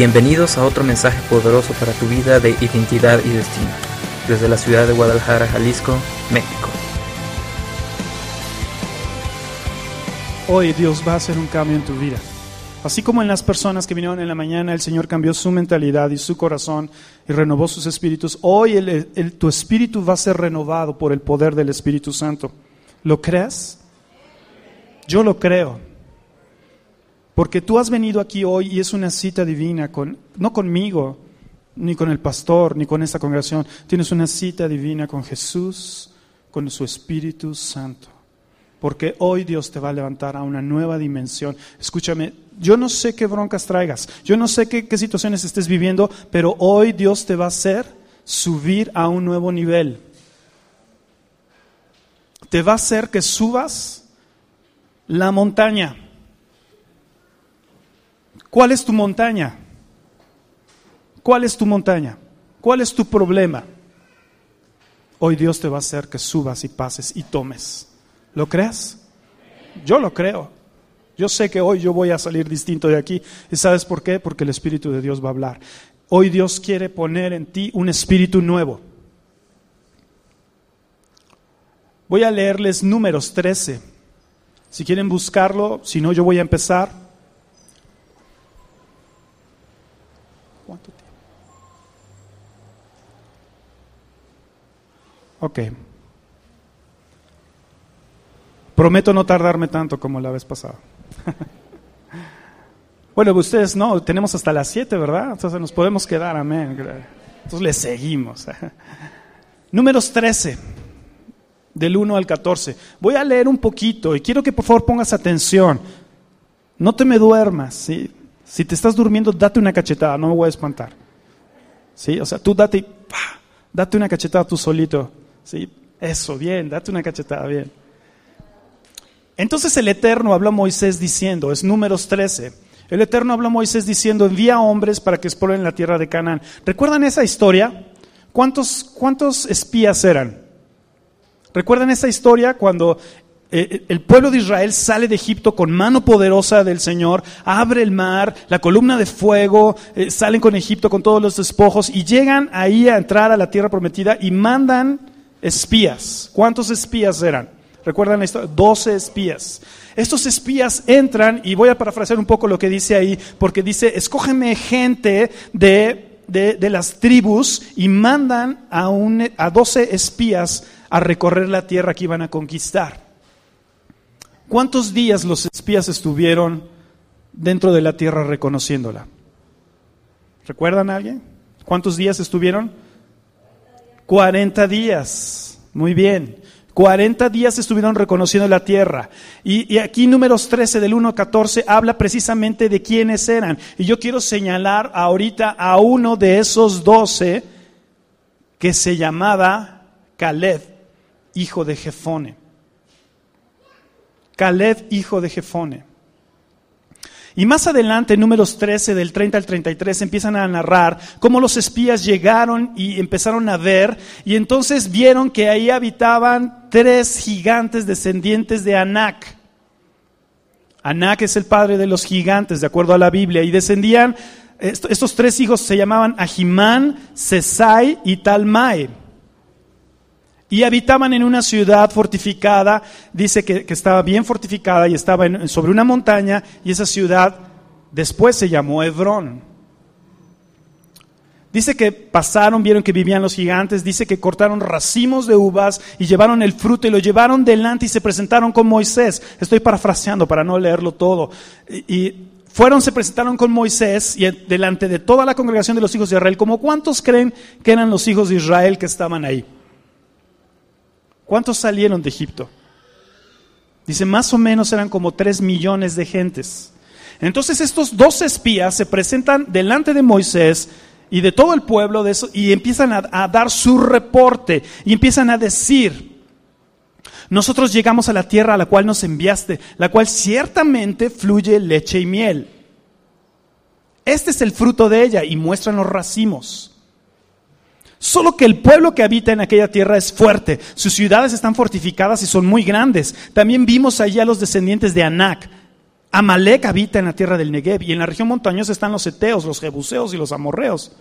Bienvenidos a otro mensaje poderoso para tu vida de identidad y destino, desde la ciudad de Guadalajara, Jalisco, México. Hoy Dios va a hacer un cambio en tu vida. Así como en las personas que vinieron en la mañana, el Señor cambió su mentalidad y su corazón y renovó sus espíritus. Hoy el, tu espíritu va a ser renovado por el poder del Espíritu Santo. ¿Lo crees? Yo lo creo. Porque tú has venido aquí hoy y es una cita divina, con, no conmigo, ni con el pastor, ni con esta congregación. Tienes una cita divina con Jesús, con su Espíritu Santo. Porque hoy Dios te va a levantar a una nueva dimensión. Escúchame, yo no sé qué broncas traigas, yo no sé qué, qué situaciones estés viviendo, pero hoy Dios te va a hacer subir a un nuevo nivel. Te va a hacer que subas la montaña. ¿Cuál es tu montaña? ¿Cuál es tu montaña? ¿Cuál es tu problema? Hoy Dios te va a hacer que subas y pases y tomes. ¿Lo crees? Yo lo creo. Yo sé que hoy yo voy a salir distinto de aquí. ¿Y sabes por qué? Porque el Espíritu de Dios va a hablar. Hoy Dios quiere poner en ti un espíritu nuevo. Voy a leerles números 13. Si quieren buscarlo, si no, yo voy a empezar. ¿Cuánto tiempo? Ok. Prometo no tardarme tanto como la vez pasada. bueno, ustedes no, tenemos hasta las 7, ¿verdad? Entonces nos podemos quedar, amén. Entonces le seguimos. Números 13, del 1 al 14. Voy a leer un poquito y quiero que por favor pongas atención. No te me duermas, ¿sí? Si te estás durmiendo, date una cachetada, no me voy a espantar. ¿Sí? O sea, tú date, date una cachetada tú solito. ¿Sí? Eso, bien, date una cachetada, bien. Entonces el Eterno habló a Moisés diciendo, es números 13, el Eterno habló a Moisés diciendo, envía hombres para que exploren la tierra de Canaán. ¿Recuerdan esa historia? ¿Cuántos, cuántos espías eran? ¿Recuerdan esa historia cuando eh, el pueblo de Israel sale de Egipto con mano poderosa del Señor, abre el mar, la columna de fuego, eh, salen con Egipto con todos los despojos y llegan ahí a entrar a la tierra prometida y mandan espías. ¿Cuántos espías eran? ¿Recuerdan esto? Doce espías. Estos espías entran, y voy a parafrasear un poco lo que dice ahí, porque dice, escógeme gente de, de, las tribus y mandan a, un, a 12 espías a recorrer la tierra que iban a conquistar. ¿Cuántos días los espías estuvieron dentro de la tierra reconociéndola? ¿Recuerdan a alguien? ¿Cuántos días estuvieron? 40 días. Muy bien. 40 días estuvieron reconociendo la tierra. Y, aquí números 13 del 1 al 14 habla precisamente de quiénes eran. Y yo quiero señalar ahorita a uno de esos 12 que se llamaba Caleb, hijo de Jefone. Caleb, hijo de Jefone. Y más adelante, en números 13, del 30 al 33, empiezan a narrar cómo los espías llegaron y empezaron a ver, y entonces vieron que ahí habitaban tres gigantes descendientes de Anac. Anac es el padre de los gigantes, de acuerdo a la Biblia, y descendían, estos tres hijos se llamaban Ahimán, Sesai y Talmai. Y habitaban en una ciudad fortificada, dice que, estaba bien fortificada y estaba sobre una montaña, y esa ciudad después se llamó Hebrón. Dice que pasaron, vieron que vivían los gigantes, dice que cortaron racimos de uvas y llevaron el fruto y lo llevaron delante y se presentaron con Moisés. Estoy parafraseando para no leerlo todo. Y, fueron, se presentaron con Moisés y delante de toda la congregación de los hijos de Israel, como cuántos creen que eran los hijos de Israel que estaban ahí. ¿Cuántos salieron de Egipto? Dice, más o menos eran como tres millones de gentes. Entonces estos dos espías se presentan delante de Moisés y de todo el pueblo de eso, y empiezan a dar su reporte y empiezan a decir, nosotros llegamos a la tierra a la cual nos enviaste, la cual ciertamente fluye leche y miel. Este es el fruto de ella y muestran los racimos. Solo que el pueblo que habita en aquella tierra es fuerte, sus ciudades están fortificadas y son muy grandes. También vimos allí a los descendientes de Anac. Amalek habita en la tierra del Negev y en la región montañosa están los eteos, los jebuseos y los amorreos.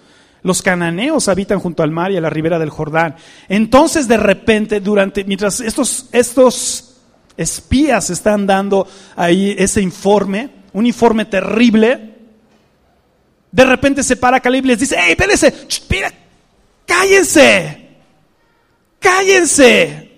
Los cananeos habitan junto al mar y a la ribera del Jordán. Entonces, de repente, durante, mientras estos, estos espías están dando ahí ese informe, un informe terrible, de repente se para Caleb y les dice, ¡Ey, espérense! ¡Cállense! ¡Cállense!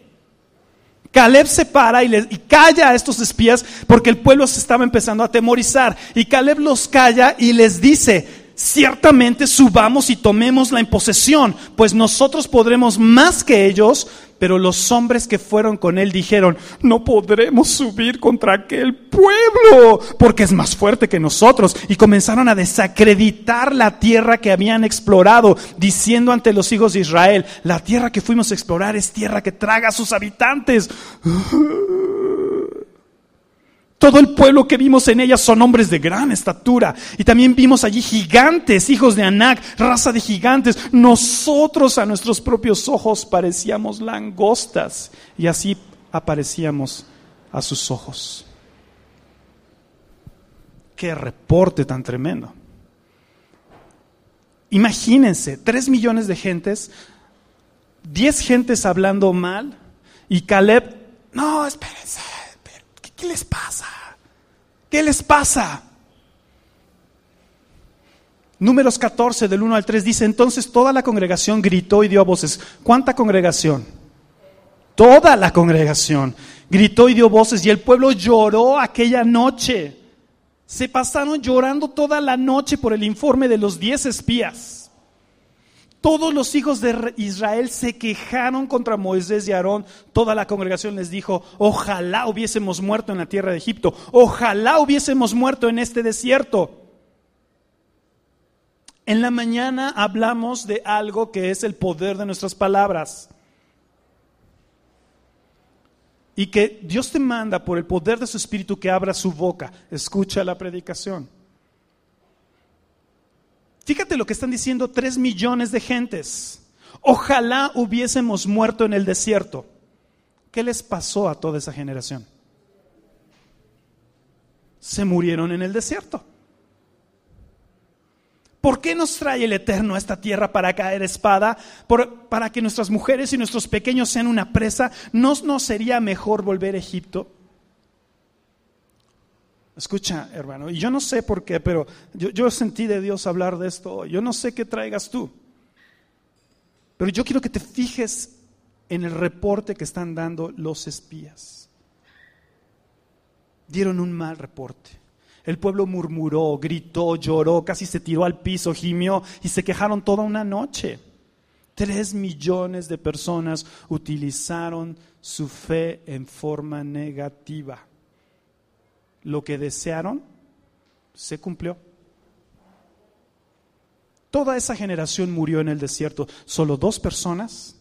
Caleb se para y, y, calla a estos espías porque el pueblo se estaba empezando a atemorizar. Y Caleb los calla y les dice, ciertamente subamos y tomemos la imposesión, pues nosotros podremos más que ellos, pero los hombres que fueron con él dijeron, no podremos subir contra aquel pueblo, porque es más fuerte que nosotros. Y comenzaron a desacreditar la tierra que habían explorado, diciendo ante los hijos de Israel, la tierra que fuimos a explorar es tierra que traga a sus habitantes. Todo el pueblo que vimos en ella son hombres de gran estatura. Y también vimos allí gigantes, hijos de Anac, raza de gigantes. Nosotros a nuestros propios ojos parecíamos langostas y así aparecíamos a sus ojos. Qué reporte tan tremendo. Imagínense, tres millones de gentes, diez gentes hablando mal y Caleb, no, espérense ¿Qué les pasa? ¿Qué les pasa? Números 14 del 1 al 3 dice, entonces toda la congregación gritó y dio voces. ¿Cuánta congregación? Toda la congregación gritó y dio voces y el pueblo lloró aquella noche. Se pasaron llorando toda la noche por el informe de los diez espías. Todos los hijos de Israel se quejaron contra Moisés y Aarón. Toda la congregación les dijo, ojalá hubiésemos muerto en la tierra de Egipto, ojalá hubiésemos muerto en este desierto. En la mañana hablamos de algo que es el poder de nuestras palabras. Y que Dios te manda por el poder de su espíritu que abra su boca. Escucha la predicación. Fíjate lo que están diciendo tres millones de gentes. Ojalá hubiésemos muerto en el desierto. ¿Qué les pasó a toda esa generación? Se murieron en el desierto. ¿Por qué nos trae el Eterno a esta tierra para caer espada? ¿Para que nuestras mujeres y nuestros pequeños sean una presa? ¿No nos sería mejor volver a Egipto? Escucha, hermano, y yo no sé por qué, pero yo, sentí de Dios hablar de esto. Yo no sé qué traigas tú. Pero yo quiero que te fijes en el reporte que están dando los espías. Dieron un mal reporte. El pueblo murmuró, gritó, lloró, casi se tiró al piso, gimió y se quejaron toda una noche. Tres millones de personas utilizaron su fe en forma negativa lo que desearon se cumplió. Toda esa generación murió en el desierto. Solo dos personas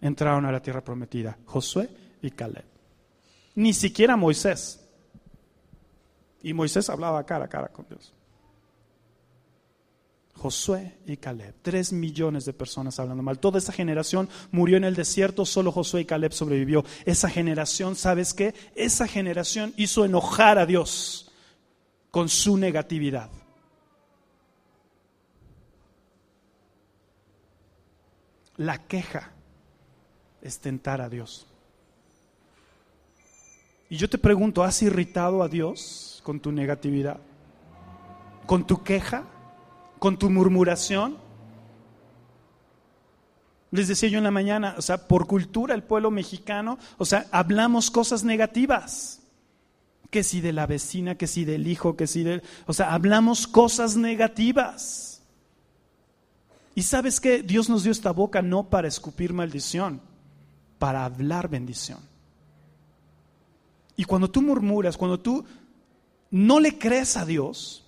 entraron a la tierra prometida, Josué y Caleb. Ni siquiera Moisés. Y Moisés hablaba cara a cara con Dios. Josué y Caleb. Tres millones de personas hablando mal. Toda esa generación murió en el desierto, solo Josué y Caleb sobrevivió. Esa generación, ¿sabes qué? Esa generación hizo enojar a Dios con su negatividad. La queja es tentar a Dios. Y yo te pregunto, ¿has irritado a Dios con tu negatividad? ¿Con tu queja? Con tu murmuración. Les decía yo en la mañana, o sea, por cultura el pueblo mexicano, o sea, hablamos cosas negativas. Que si de la vecina, que si del hijo, que si del... O sea, hablamos cosas negativas. Y sabes que Dios nos dio esta boca no para escupir maldición, para hablar bendición. Y cuando tú murmuras, cuando tú no le crees a Dios,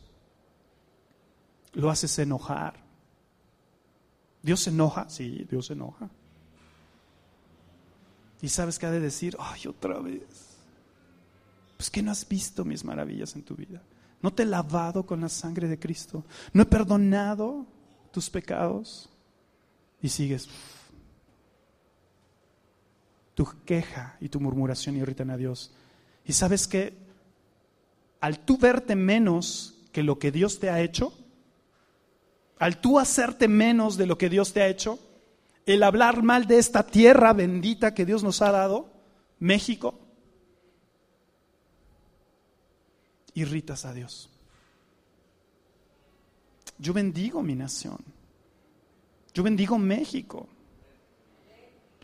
lo haces enojar. ¿Dios se enoja? Sí, Dios se enoja. ¿Y sabes qué ha de decir? Ay, otra vez. Pues que no has visto mis maravillas en tu vida. No te he lavado con la sangre de Cristo. No he perdonado tus pecados. Y sigues. Tu queja y tu murmuración irritan a Dios. ¿Y sabes qué? al tú verte menos que lo que Dios te ha hecho, al tú hacerte menos de lo que Dios te ha hecho, el hablar mal de esta tierra bendita que Dios nos ha dado, México, irritas a Dios. Yo bendigo mi nación. Yo bendigo México.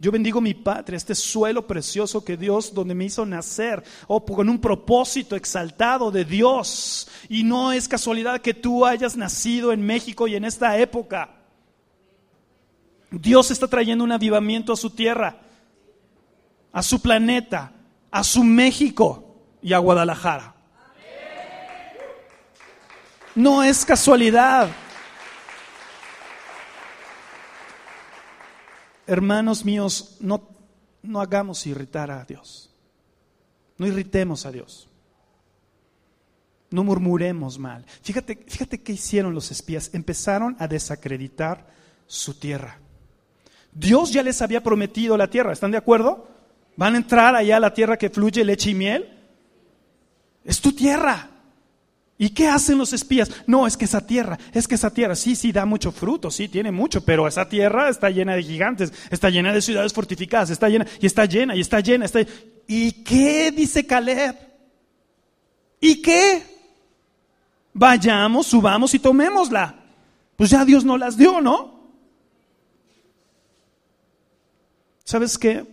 Yo bendigo mi patria, este suelo precioso que Dios, donde me hizo nacer, oh, con un propósito exaltado de Dios. Y no es casualidad que tú hayas nacido en México y en esta época. Dios está trayendo un avivamiento a su tierra, a su planeta, a su México y a Guadalajara. No es casualidad. Hermanos míos, no, no hagamos irritar a Dios. No irritemos a Dios. No murmuremos mal. Fíjate, fíjate qué hicieron los espías. Empezaron a desacreditar su tierra. Dios ya les había prometido la tierra, ¿están de acuerdo? Van a entrar allá a la tierra que fluye leche y miel. Es tu tierra. ¿Y qué hacen los espías? No, es que esa tierra, es que esa tierra, sí, sí, da mucho fruto, sí, tiene mucho, pero esa tierra está llena de gigantes, está llena de ciudades fortificadas, está llena, y está llena, y está llena, está ¿Y qué dice Caleb? ¿Y qué? Vayamos, subamos y tomémosla. Pues ya Dios no las dio, ¿no? ¿Sabes qué?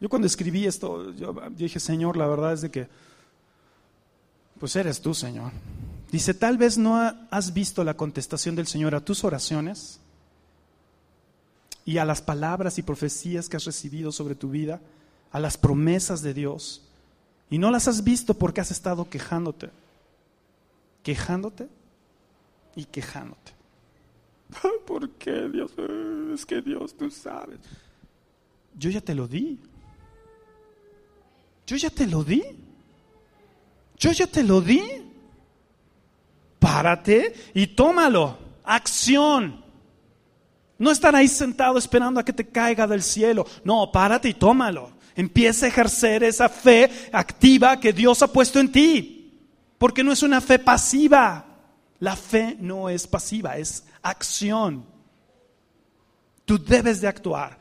Yo cuando escribí esto, yo dije, Señor, la verdad es de que pues eres tú, Señor. Dice, tal vez no has visto la contestación del Señor a tus oraciones y a las palabras y profecías que has recibido sobre tu vida, a las promesas de Dios, y no las has visto porque has estado quejándote, quejándote y quejándote. ¿Por qué Dios? Es que Dios, tú sabes. Yo ya te lo di. Yo ya te lo di. Yo ya te lo di. Párate y tómalo. Acción. No estar ahí sentado esperando a que te caiga del cielo. No, párate y tómalo. Empieza a ejercer esa fe activa que Dios ha puesto en ti. Porque no es una fe pasiva. La fe no es pasiva, es acción. Tú debes de actuar.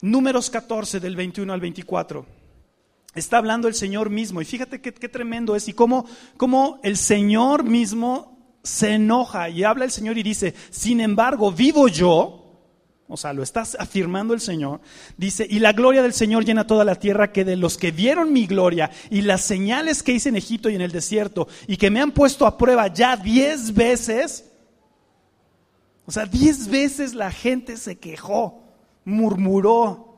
Números 14 del 21 al 24 está hablando el Señor mismo. Y fíjate qué, tremendo es y cómo, cómo el Señor mismo se enoja y habla el Señor y dice, sin embargo, vivo yo, o sea, lo está afirmando el Señor, dice, y la gloria del Señor llena toda la tierra, que de los que vieron mi gloria y las señales que hice en Egipto y en el desierto, y que me han puesto a prueba ya diez veces, o sea, diez veces la gente se quejó, murmuró,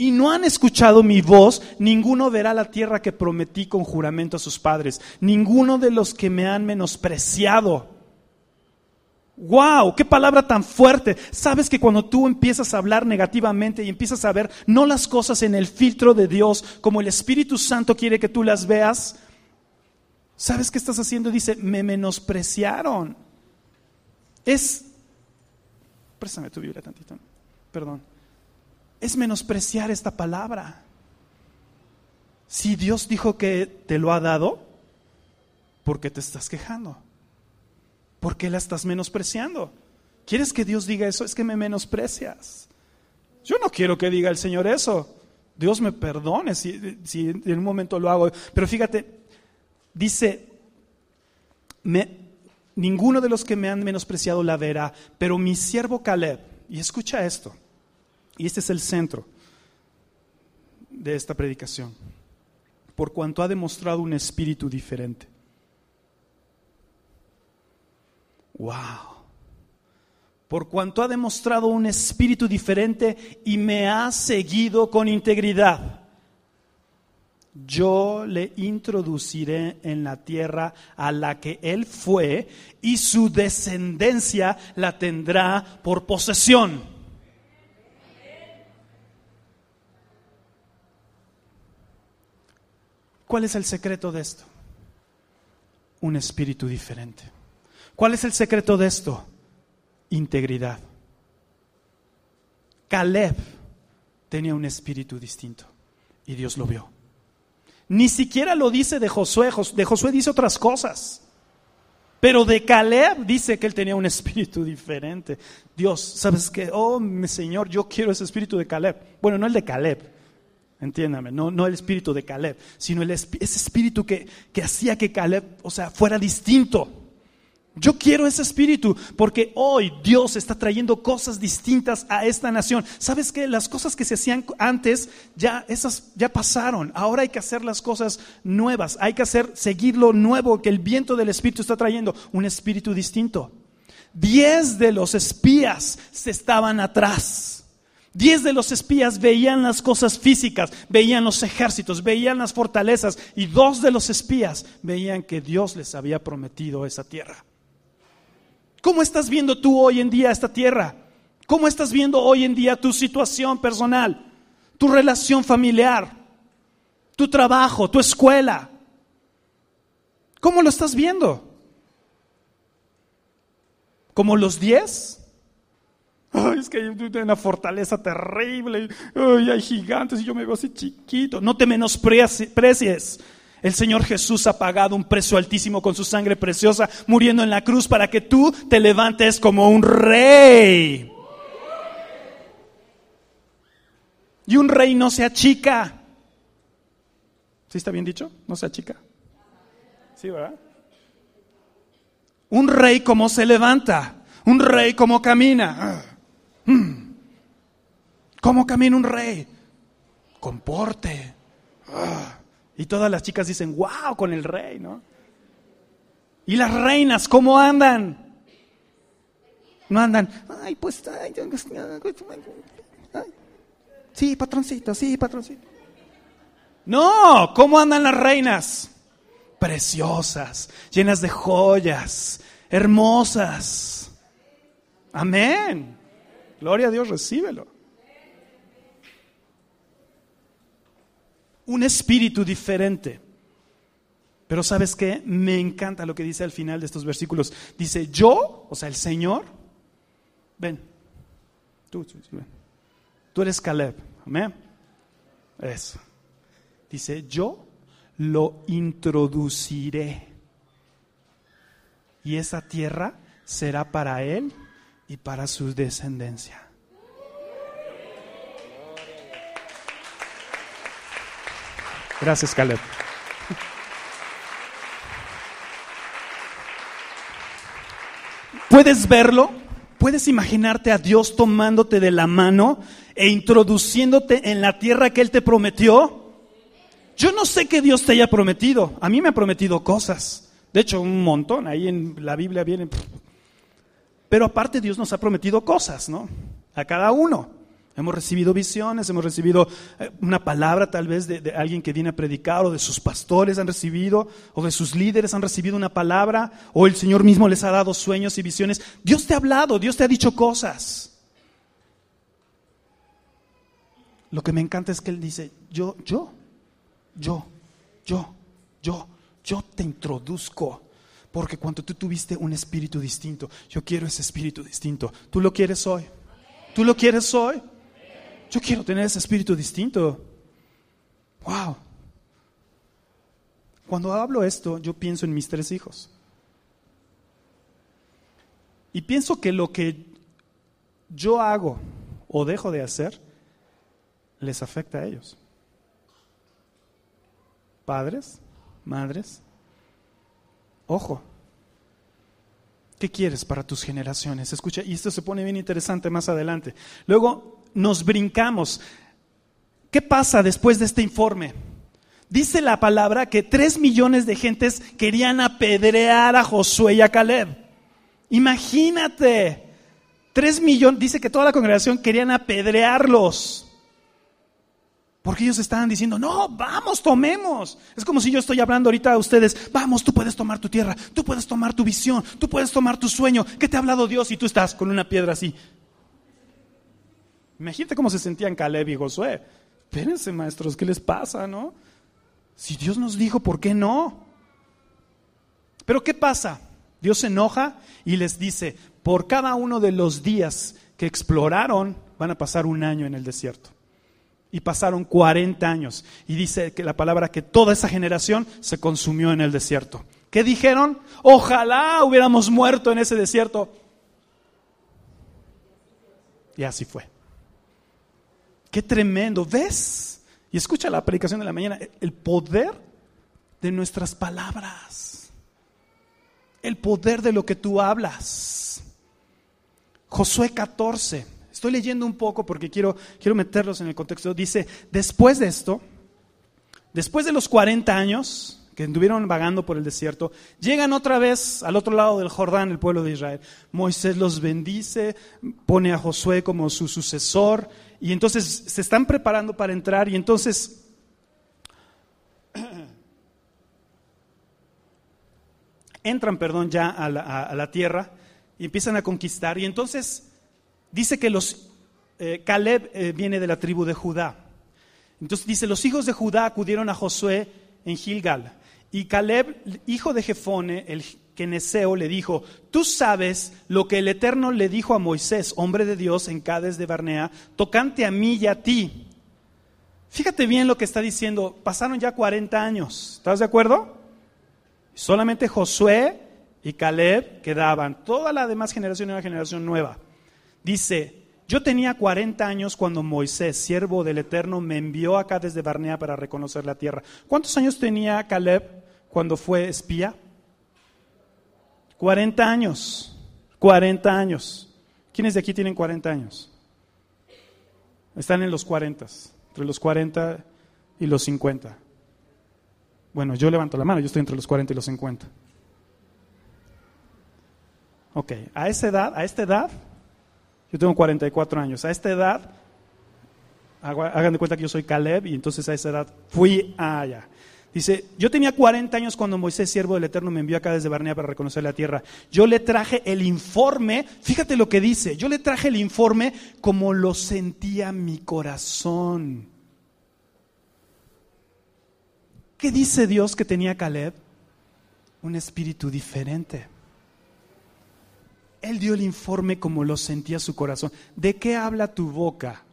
y no han escuchado mi voz, ninguno verá la tierra que prometí con juramento a sus padres, ninguno de los que me han menospreciado. ¡Wow! ¡Qué palabra tan fuerte! Sabes que cuando tú empiezas a hablar negativamente y empiezas a ver no las cosas en el filtro de Dios como el Espíritu Santo quiere que tú las veas, ¿sabes qué estás haciendo? Dice, me menospreciaron. Es. Préstame tu Biblia tantito. Perdón es menospreciar esta palabra. Si Dios dijo que te lo ha dado, ¿por qué te estás quejando? ¿Por qué la estás menospreciando? ¿Quieres que Dios diga eso? Es que me menosprecias. Yo no quiero que diga el Señor eso. Dios me perdone si, en un momento lo hago. Pero fíjate, dice, ninguno de los que me han menospreciado la verá, pero mi siervo Caleb, y escucha esto, y este es el centro de esta predicación. Por cuanto ha demostrado un espíritu diferente. Wow. Por cuanto ha demostrado un espíritu diferente y me ha seguido con integridad. Yo le introduciré en la tierra a la que él fue y su descendencia la tendrá por posesión. ¿Cuál es el secreto de esto? Un espíritu diferente. ¿Cuál es el secreto de esto? Integridad. Caleb tenía un espíritu distinto y Dios lo vio. Ni siquiera lo dice de Josué, de Josué dice otras cosas. Pero de Caleb dice que él tenía un espíritu diferente. Dios, ¿sabes qué? Oh, mi Señor, yo quiero ese espíritu de Caleb. Bueno, no el de Caleb, entiéndame, no, no el espíritu de Caleb, sino el, ese espíritu que, que hacía que Caleb, o sea, fuera distinto. Yo quiero ese espíritu porque hoy Dios está trayendo cosas distintas a esta nación. ¿Sabes qué? Las cosas que se hacían antes ya esas ya pasaron. Ahora hay que hacer las cosas nuevas. Hay que hacer seguir lo nuevo que el viento del espíritu está trayendo, un espíritu distinto. Diez de los espías se estaban atrás. Diez de los espías veían las cosas físicas, veían los ejércitos, veían las fortalezas y dos de los espías veían que Dios les había prometido esa tierra. ¿Cómo estás viendo tú hoy en día esta tierra? ¿Cómo estás viendo hoy en día tu situación personal, tu relación familiar, tu trabajo, tu escuela? ¿Cómo lo estás viendo? ¿Como los diez? Ay, es que hay una fortaleza terrible, ay, hay gigantes y yo me veo así chiquito. No te menosprecies. El Señor Jesús ha pagado un precio altísimo con su sangre preciosa, muriendo en la cruz para que tú te levantes como un rey. Y un rey no se achica. ¿Sí está bien dicho? ¿No se achica? Sí, ¿verdad? Un rey como se levanta, un rey como camina. Hmm. ¿Cómo camina un rey? Comporte. Ah. Y todas las chicas dicen, wow, con el rey, ¿no? ¿Y las reinas cómo andan? No andan, ay, pues, ay, sí, patroncito, sí, patroncito. No, ¿cómo andan las reinas? Preciosas, llenas de joyas, hermosas. Amén. Gloria a Dios, recíbelo. un espíritu diferente. Pero sabes qué? Me encanta lo que dice al final de estos versículos. Dice, yo, o sea, el Señor, ven, tú, tú eres Caleb, amén. Eso. Dice, yo lo introduciré. Y esa tierra será para él y para su descendencia. Gracias, Caleb. ¿Puedes verlo? ¿Puedes imaginarte a Dios tomándote de la mano e introduciéndote en la tierra que Él te prometió? Yo no sé qué Dios te haya prometido. A mí me ha prometido cosas. De hecho, un montón. Ahí en la Biblia viene. Pero aparte Dios nos ha prometido cosas, ¿no? A cada uno. Hemos recibido visiones, hemos recibido eh, una palabra tal vez de, alguien que viene a predicar o de sus pastores han recibido o de sus líderes han recibido una palabra o el Señor mismo les ha dado sueños y visiones. Dios te ha hablado, Dios te ha dicho cosas. Lo que me encanta es que Él dice, yo, yo, yo, yo, yo, yo te introduzco. Porque cuando tú tuviste un espíritu distinto, yo quiero ese espíritu distinto. ¿Tú lo quieres hoy? ¿Tú lo quieres hoy? Yo quiero tener ese espíritu distinto. Wow. Cuando hablo esto, yo pienso en mis tres hijos. Y pienso que lo que yo hago o dejo de hacer les afecta a ellos. Padres, madres, ojo, ¿qué quieres para tus generaciones? Escucha, y esto se pone bien interesante más adelante. Luego, nos brincamos. ¿Qué pasa después de este informe? Dice la palabra que tres millones de gentes querían apedrear a Josué y a Caleb. Imagínate, tres millones, dice que toda la congregación querían apedrearlos. Porque ellos estaban diciendo, no, vamos, tomemos. Es como si yo estoy hablando ahorita a ustedes, vamos, tú puedes tomar tu tierra, tú puedes tomar tu visión, tú puedes tomar tu sueño. ¿Qué te ha hablado Dios? Y tú estás con una piedra así. Imagínate cómo se sentían Caleb y Josué. Espérense, maestros, ¿qué les pasa, no? Si Dios nos dijo, ¿por qué no? Pero ¿qué pasa? Dios se enoja y les dice, por cada uno de los días que exploraron, van a pasar un año en el desierto. Y pasaron 40 años. Y dice que la palabra que toda esa generación se consumió en el desierto. ¿Qué dijeron? Ojalá hubiéramos muerto en ese desierto. Y así fue. Qué tremendo. ¿Ves? Y escucha la predicación de la mañana. El poder de nuestras palabras. El poder de lo que tú hablas. Josué 14. Estoy leyendo un poco porque quiero, quiero meterlos en el contexto. Dice, después de esto, después de los 40 años, que estuvieron vagando por el desierto, llegan otra vez al otro lado del Jordán, el pueblo de Israel. Moisés los bendice, pone a Josué como su sucesor, y entonces se están preparando para entrar, y entonces entran, perdón, ya a la, tierra y empiezan a conquistar. Y entonces dice que los eh, Caleb eh, viene de la tribu de Judá. Entonces dice, los hijos de Judá acudieron a Josué en Gilgal. Y Caleb, hijo de Jefone, el Keneseo, le dijo, tú sabes lo que el Eterno le dijo a Moisés, hombre de Dios, en Cades de Barnea, tocante a mí y a ti. Fíjate bien lo que está diciendo, pasaron ya 40 años, ¿estás de acuerdo? Solamente Josué y Caleb quedaban, toda la demás generación era una generación nueva. Dice, yo tenía 40 años cuando Moisés, siervo del Eterno, me envió acá desde Barnea para reconocer la tierra. ¿Cuántos años tenía Caleb cuando fue espía? 40 años. 40 años. ¿Quiénes de aquí tienen 40 años? Están en los 40, entre los 40 y los 50. Bueno, yo levanto la mano, yo estoy entre los 40 y los 50. Ok, a esa edad, a esta edad, yo tengo 44 años. A esta edad, hagan de cuenta que yo soy Caleb y entonces a esa edad fui allá. Dice, yo tenía 40 años cuando Moisés, siervo del Eterno, me envió acá desde Barnea para reconocer la tierra. Yo le traje el informe, fíjate lo que dice, yo le traje el informe como lo sentía mi corazón. ¿Qué dice Dios que tenía Caleb? Un espíritu diferente. Él dio el informe como lo sentía su corazón. ¿De qué habla tu boca?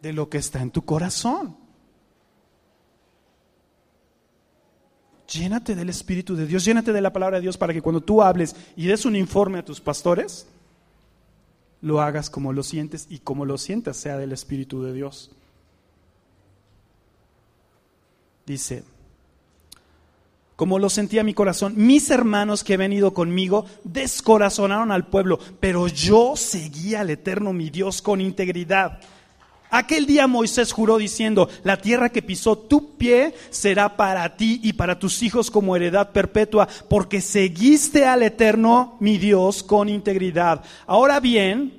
De lo que está en tu corazón. Llénate del Espíritu de Dios, llénate de la palabra de Dios para que cuando tú hables y des un informe a tus pastores, lo hagas como lo sientes y como lo sientas sea del Espíritu de Dios. Dice, como lo sentía mi corazón. Mis hermanos que habían ido conmigo descorazonaron al pueblo, pero yo seguía al Eterno mi Dios con integridad. Aquel día Moisés juró diciendo, la tierra que pisó tu pie será para ti y para tus hijos como heredad perpetua, porque seguiste al Eterno mi Dios con integridad. Ahora bien,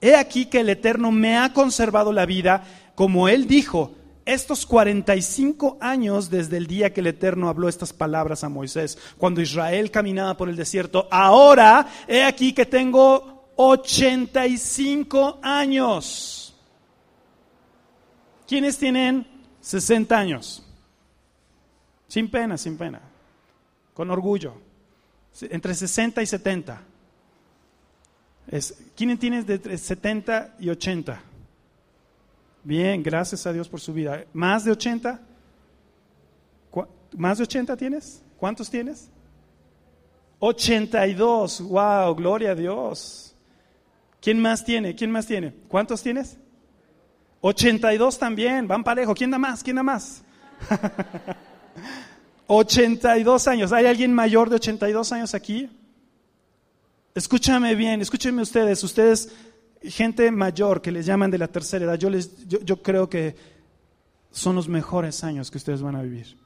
he aquí que el Eterno me ha conservado la vida, como él dijo, estos 45 años desde el día que el Eterno habló estas palabras a Moisés, cuando Israel caminaba por el desierto, ahora he aquí que tengo 85 años. ¿Quiénes tienen 60 años? Sin pena, sin pena, con orgullo, entre 60 y 70. ¿Quiénes tienen de 70 y 80? Bien, gracias a Dios por su vida. ¿Más de 80? ¿Más de 80 tienes? ¿Cuántos tienes? 82. Wow, gloria a Dios. ¿Quién más tiene? ¿Quién más tiene? ¿Cuántos tienes? 82 también, van parejo. ¿Quién da más? ¿Quién da más? 82 años. ¿Hay alguien mayor de 82 años aquí? Escúchame bien, escúchenme ustedes. Ustedes gente mayor que les llaman de la tercera edad, yo, les, yo, creo que son los mejores años que ustedes van a vivir.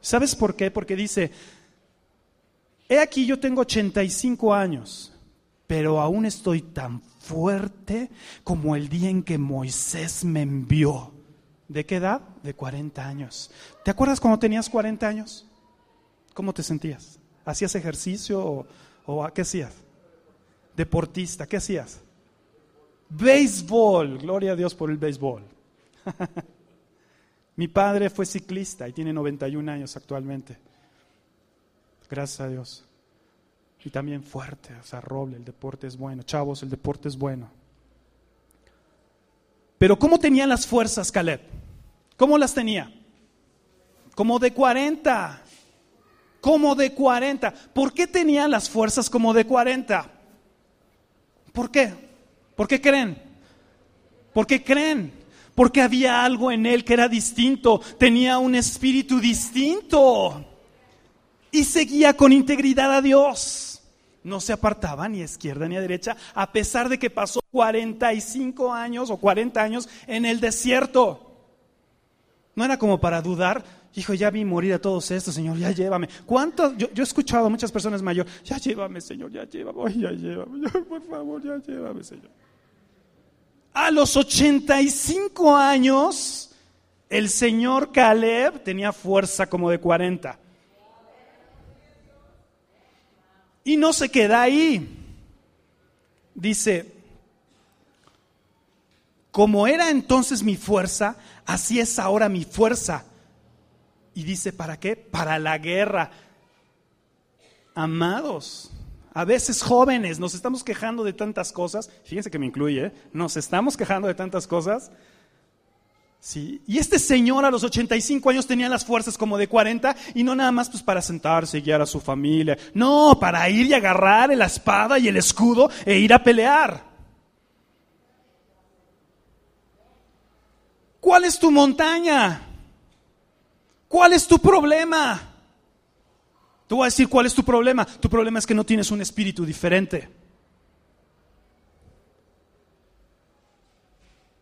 ¿Sabes por qué? Porque dice, he aquí yo tengo 85 años, pero aún estoy tan fuerte como el día en que Moisés me envió. ¿De qué edad? De 40 años. ¿Te acuerdas cuando tenías 40 años? ¿Cómo te sentías? ¿Hacías ejercicio o, o qué hacías? Deportista, ¿qué hacías? Béisbol, gloria a Dios por el béisbol. Mi padre fue ciclista y tiene 91 años actualmente. Gracias a Dios. Y también fuerte, o sea, roble, el deporte es bueno. Chavos, el deporte es bueno. Pero ¿cómo tenía las fuerzas Caleb? ¿Cómo las tenía? Como de 40. Como de 40. ¿Por qué tenía las fuerzas como de 40? ¿Por qué? ¿Por qué creen? ¿Por qué creen? Porque había algo en él que era distinto, tenía un espíritu distinto y seguía con integridad a Dios. No se apartaba ni a izquierda ni a derecha, a pesar de que pasó 45 años o 40 años en el desierto. No era como para dudar, hijo, ya vi morir a todos estos, Señor, ya llévame. ¿Cuántos? Yo, he escuchado a muchas personas mayores, ya llévame, Señor, ya llévame, ya llévame, por favor, ya llévame, Señor. A los 85 años, el señor Caleb tenía fuerza como de 40. Y no se queda ahí. Dice, como era entonces mi fuerza, así es ahora mi fuerza. Y dice, ¿para qué? Para la guerra. Amados, a veces jóvenes nos estamos quejando de tantas cosas, fíjense que me incluye, ¿eh? nos estamos quejando de tantas cosas. Sí. Y este señor a los 85 años tenía las fuerzas como de 40 y no nada más pues para sentarse y guiar a su familia, no, para ir y agarrar la espada y el escudo e ir a pelear. ¿Cuál es tu montaña? ¿Cuál es tu problema? Te voy a decir cuál es tu problema. Tu problema es que no tienes un espíritu diferente.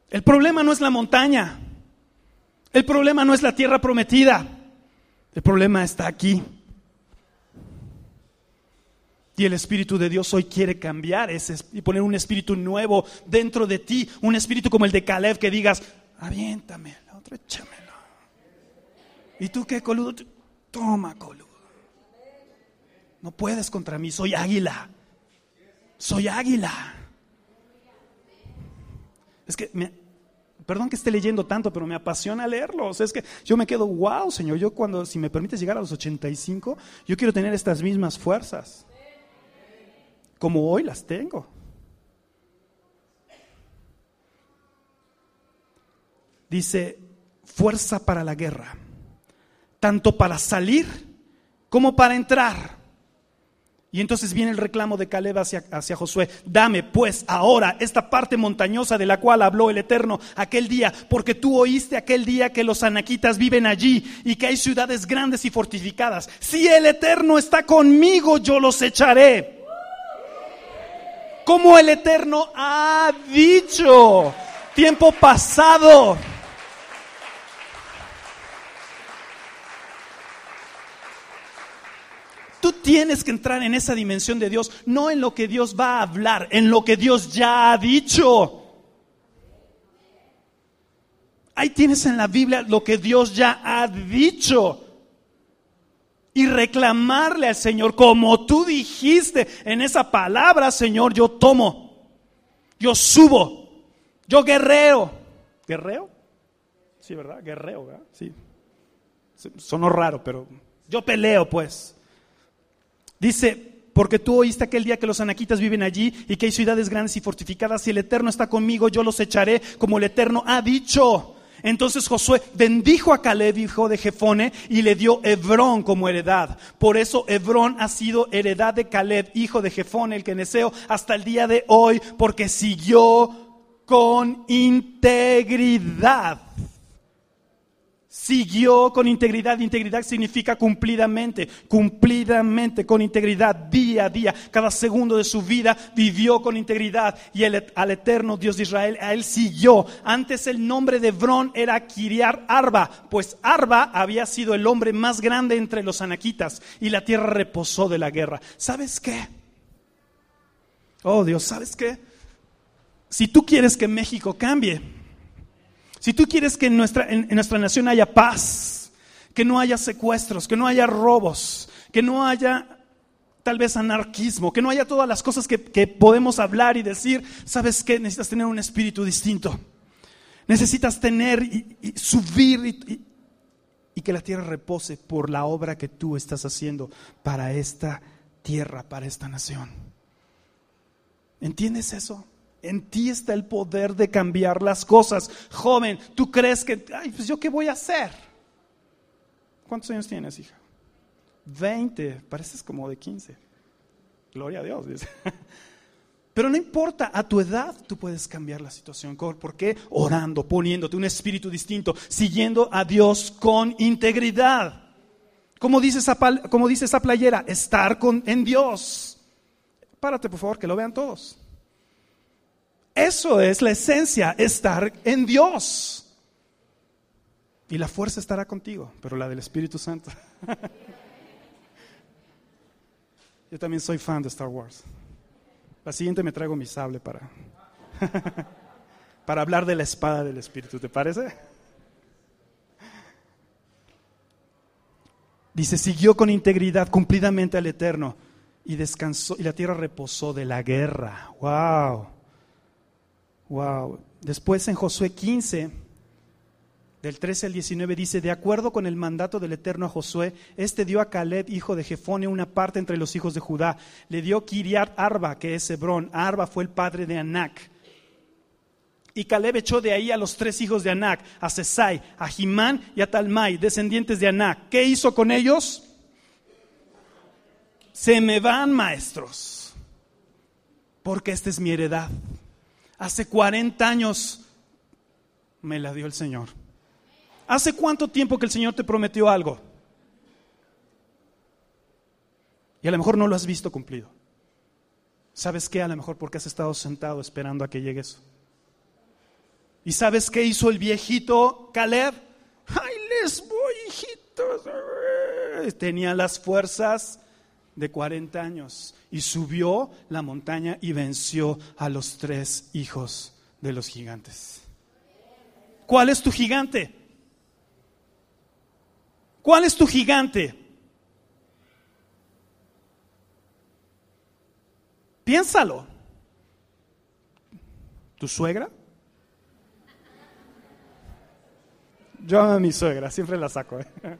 El problema no es la montaña. El problema no es la tierra prometida. El problema está aquí. Y el Espíritu de Dios hoy quiere cambiar ese y poner un espíritu nuevo dentro de ti. Un espíritu como el de Caleb que digas, aviéntame, otro échamelo. ¿Y tú qué, coludo? Toma, coludo. No puedes contra mí, soy águila. Soy águila. Es que, perdón que esté leyendo tanto, pero me apasiona leerlos. Es que yo me quedo, wow, Señor, yo cuando, si me permites llegar a los 85, yo quiero tener estas mismas fuerzas. Como hoy las tengo. Dice, fuerza para la guerra, tanto para salir como para entrar y entonces viene el reclamo de Caleb hacia, hacia, Josué, dame pues ahora esta parte montañosa de la cual habló el Eterno aquel día, porque tú oíste aquel día que los anaquitas viven allí y que hay ciudades grandes y fortificadas. Si el Eterno está conmigo, yo los echaré. Como el Eterno ha dicho, tiempo pasado. Tú tienes que entrar en esa dimensión de Dios, no en lo que Dios va a hablar, en lo que Dios ya ha dicho. Ahí tienes en la Biblia lo que Dios ya ha dicho. Y reclamarle al Señor, como tú dijiste en esa palabra, Señor, yo tomo, yo subo, yo guerreo. ¿Guerreo? Sí, ¿verdad? Guerreo, ¿verdad? Sí. Sonó raro, pero yo peleo, pues. Dice, porque tú oíste aquel día que los anaquitas viven allí y que hay ciudades grandes y fortificadas, si el Eterno está conmigo, yo los echaré como el Eterno ha dicho. Entonces Josué bendijo a Caleb, hijo de Jefone, y le dio Hebrón como heredad. Por eso Hebrón ha sido heredad de Caleb, hijo de Jefone, el queneceo, hasta el día de hoy, porque siguió con integridad siguió con integridad. Integridad significa cumplidamente, cumplidamente, con integridad, día a día. Cada segundo de su vida vivió con integridad y al eterno Dios de Israel, a él siguió. Antes el nombre de Hebrón era Kiriar Arba, pues Arba había sido el hombre más grande entre los anaquitas y la tierra reposó de la guerra. ¿Sabes qué? Oh Dios, ¿sabes qué? Si tú quieres que México cambie, si tú quieres que en nuestra, en, nuestra nación haya paz, que no haya secuestros, que no haya robos, que no haya tal vez anarquismo, que no haya todas las cosas que, podemos hablar y decir, ¿sabes qué? Necesitas tener un espíritu distinto. Necesitas tener y, subir y, y, que la tierra repose por la obra que tú estás haciendo para esta tierra, para esta nación. ¿Entiendes eso? En ti está el poder de cambiar las cosas. Joven, tú crees que, ay, pues yo qué voy a hacer. ¿Cuántos años tienes, hija? 20, pareces como de 15. Gloria a Dios, dice. Pero no importa, a tu edad tú puedes cambiar la situación. ¿Por qué? Orando, poniéndote un espíritu distinto, siguiendo a Dios con integridad. Como dice esa, como dice esa playera, estar con, en Dios. Párate, por favor, que lo vean todos. Eso es la esencia, estar en Dios. Y la fuerza estará contigo, pero la del Espíritu Santo. Yo también soy fan de Star Wars. La siguiente me traigo mi sable para, para hablar de la espada del Espíritu, ¿te parece? Dice, siguió con integridad cumplidamente al Eterno y descansó, y la tierra reposó de la guerra. Wow. Wow. Después en Josué 15, del 13 al 19 dice, de acuerdo con el mandato del Eterno a Josué, este dio a Caleb, hijo de Jefone, una parte entre los hijos de Judá. Le dio Kiriat Arba, que es Hebrón. Arba fue el padre de Anac. Y Caleb echó de ahí a los tres hijos de Anac, a Sesai, a Jimán y a Talmai, descendientes de Anac. ¿Qué hizo con ellos? Se me van maestros, porque esta es mi heredad. Hace 40 años me la dio el Señor. ¿Hace cuánto tiempo que el Señor te prometió algo? Y a lo mejor no lo has visto cumplido. ¿Sabes qué? A lo mejor porque has estado sentado esperando a que llegue eso. ¿Y sabes qué hizo el viejito Caleb? ¡Ay, les voy, hijitos! Tenía las fuerzas de 40 años y subió la montaña y venció a los tres hijos de los gigantes. ¿Cuál es tu gigante? ¿Cuál es tu gigante? Piénsalo. ¿Tu suegra? Yo amo a mi suegra, siempre la saco. ¿eh?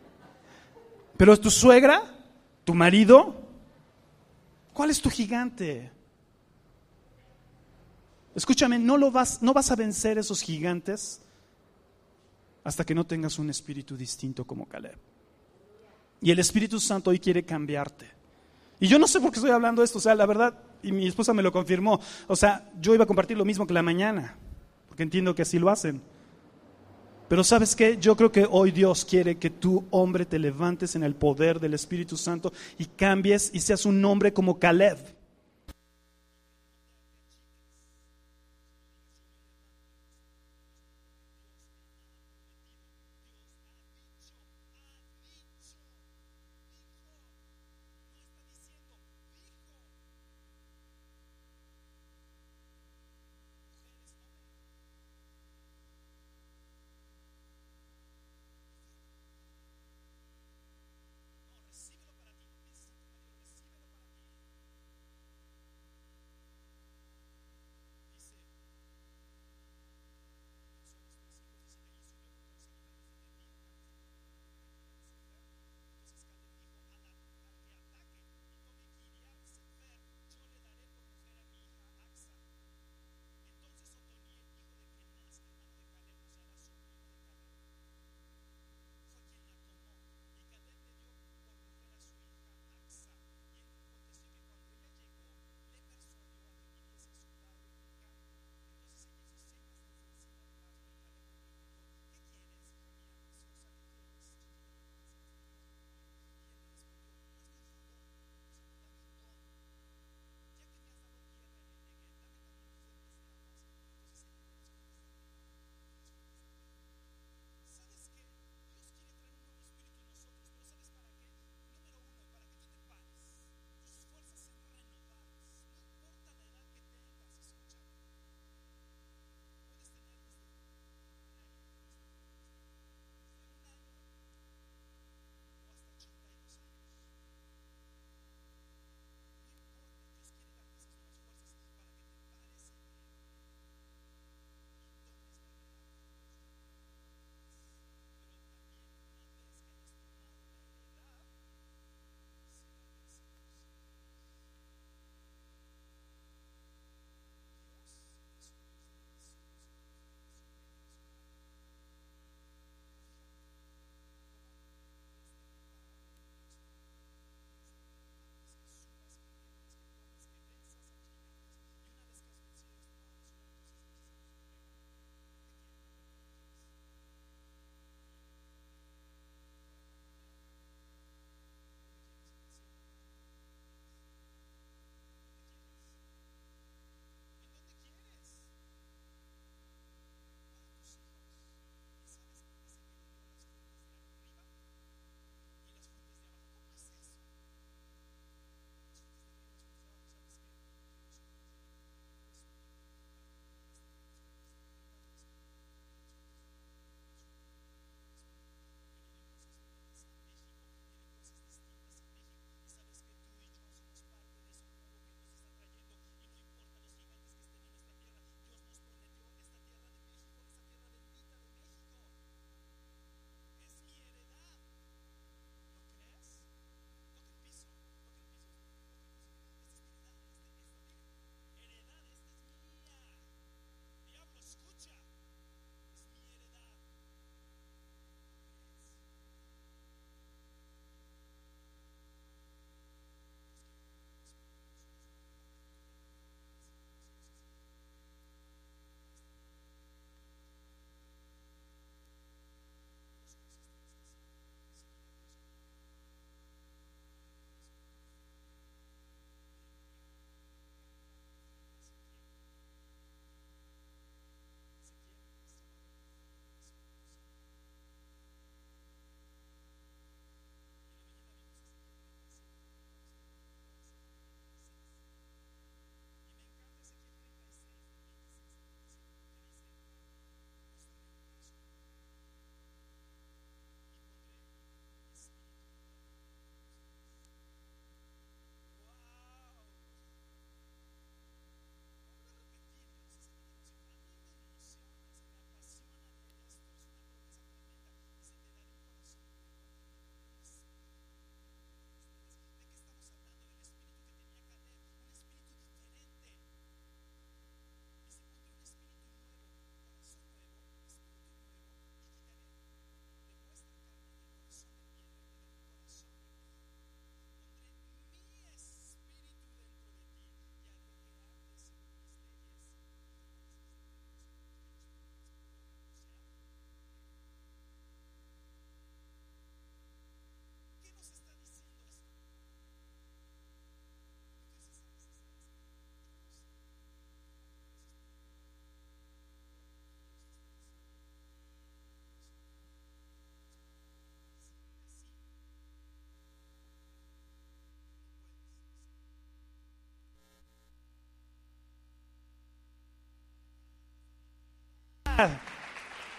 Pero tu suegra, tu marido, ¿cuál es tu gigante? Escúchame, no, lo vas, no vas a vencer esos gigantes hasta que no tengas un espíritu distinto como Caleb. Y el Espíritu Santo hoy quiere cambiarte. Y yo no sé por qué estoy hablando de esto, o sea, la verdad, y mi esposa me lo confirmó, o sea, yo iba a compartir lo mismo que la mañana, porque entiendo que así lo hacen. Pero sabes qué, yo creo que hoy Dios quiere que tú, hombre, te levantes en el poder del Espíritu Santo y cambies y seas un hombre como Caleb.